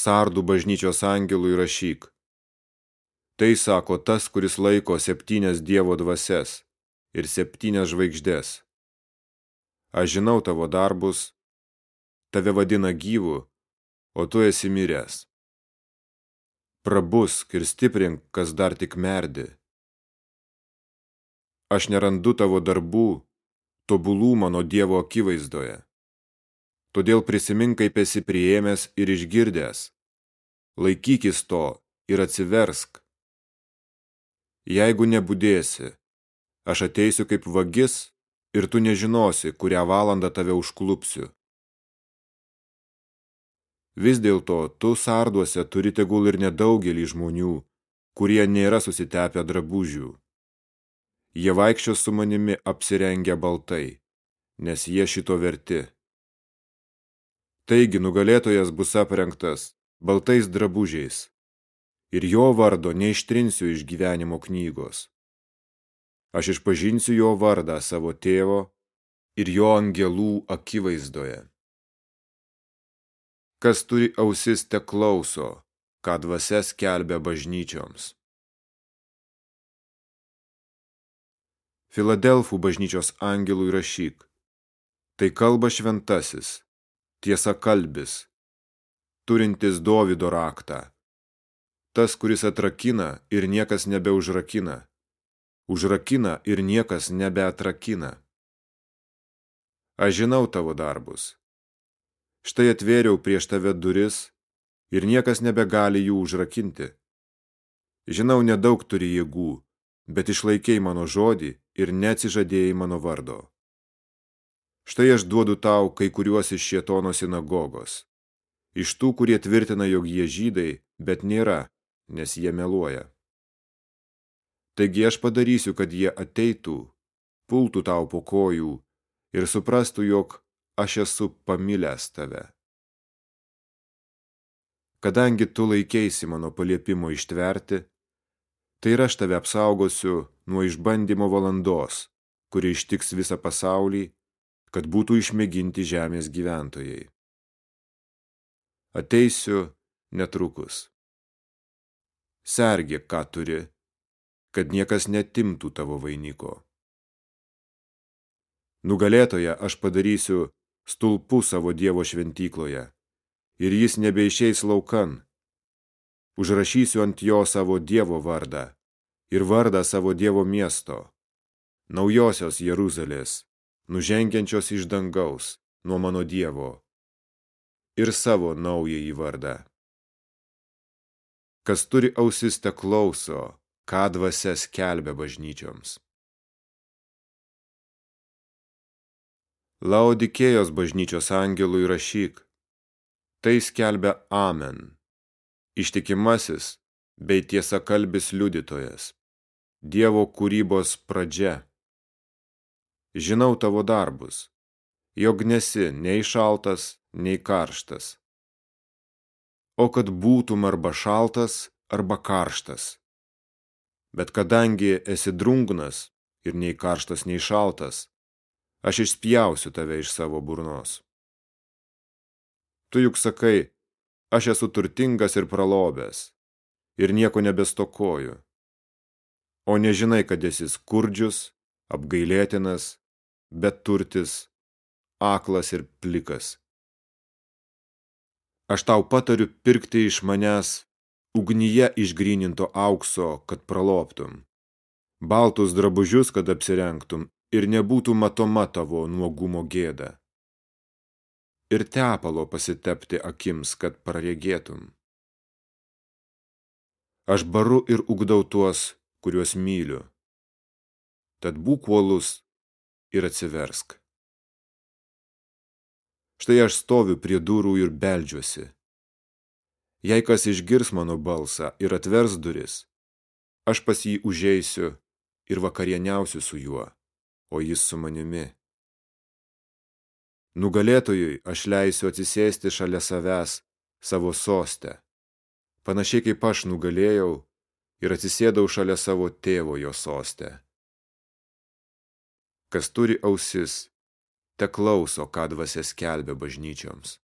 sardų bažnyčios angelui rašyk. Tai sako tas, kuris laiko septynias Dievo dvasias ir septynias žvaigždės. Aš žinau tavo darbus, tave vadina gyvu, o tu esi miręs. Prabusk ir stiprink, kas dar tik merdi. Aš nerandu tavo darbų, tobulų mano Dievo akivaizdoje. Todėl prisimink, kaip esi priėmęs ir išgirdęs. Laikykis to ir atsiversk. Jeigu nebudėsi, aš ateisiu kaip vagis ir tu nežinosi, kurią valandą tave užklupsiu. Vis dėlto tu sarduose turi tegul ir nedaugelį žmonių, kurie nėra susitepę drabužių. Jie vaikščios su manimi apsirengę baltai, nes jie šito verti. Taigi nugalėtojas bus aprengtas baltais drabužiais ir jo vardo neištrinsiu iš gyvenimo knygos. Aš išpažinsiu jo vardą savo tėvo ir jo angelų akivaizdoje. Kas turi ausis te klauso, ką dvasias kelbia bažnyčioms. Filadelfų bažnyčios angelui rašyk. Tai kalba šventasis, tiesa kalbis, turintis Dovido raktą. Tas, kuris atrakina ir niekas nebeužrakina, užrakina ir niekas nebeatrakina. Aš žinau tavo darbus. Štai atvėriau prieš tave duris ir niekas nebegali jų užrakinti. Žinau, nedaug turi jėgų, bet išlaikėjai mano žodį ir neatsižadėjai mano vardo. Štai aš duodu tau kai kuriuos iš šietono sinagogos. Iš tų, kurie tvirtina, jog jie žydai, bet nėra, nes jie meluoja. Taigi aš padarysiu, kad jie ateitų, pultų tau po kojų ir suprastų, jog aš esu pamilęs tave. Kadangi tu laikeisi mano paliepimo ištverti, tai ir aš tave apsaugosiu nuo išbandymo valandos, kuri ištiks visą pasaulį kad būtų išmėginti žemės gyventojai. Ateisiu netrukus. Sergė, ką turi, kad niekas netimtų tavo vainiko. Nugalėtoje aš padarysiu stulpų savo Dievo šventykloje, ir jis nebeišeis laukan. Užrašysiu ant jo savo Dievo vardą ir vardą savo Dievo miesto, naujosios Jeruzalės, nužengiančios iš dangaus nuo mano Dievo ir savo naująjį vardą. Kas turi ausis te klauso, ką dvasia skelbia bažnyčioms. Laodikėjos bažnyčios angelui rašyk, tai skelbia Amen, ištikimasis bei tiesa kalbis liudytojas, Dievo kūrybos pradžia žinau tavo darbus, jog nesi nei šaltas, nei karštas. O kad būtum arba šaltas, arba karštas. Bet kadangi esi drungnas ir nei karštas, nei šaltas, aš išspjausiu tave iš savo burnos. Tu juk sakai, aš esu turtingas ir pralobęs, ir nieko nebestokoju. O nežinai, kad esi skurdžius, apgailėtinas, beturtis, aklas ir plikas. Aš tau patariu pirkti iš manęs ugnyje išgryninto aukso, kad praloptum, baltus drabužius, kad apsirengtum ir nebūtų matoma tavo nuogumo gėda. Ir tepalo pasitepti akims, kad praregėtum. Aš baru ir ugdau tuos, kuriuos myliu. Tad būk uolus ir atsiversk. Štai aš stoviu prie durų ir beldžiuosi. Jei kas išgirs mano balsą ir atvers duris, aš pas jį užeisiu ir vakarieniausiu su juo, o jis su manimi. Nugalėtojui aš leisiu atsisėsti šalia savęs savo sostę, panašiai kaip aš nugalėjau ir atsisėdau šalia savo tėvo jo sostę. Kas turi ausis, te klauso, ką dvasia skelbia bažnyčioms.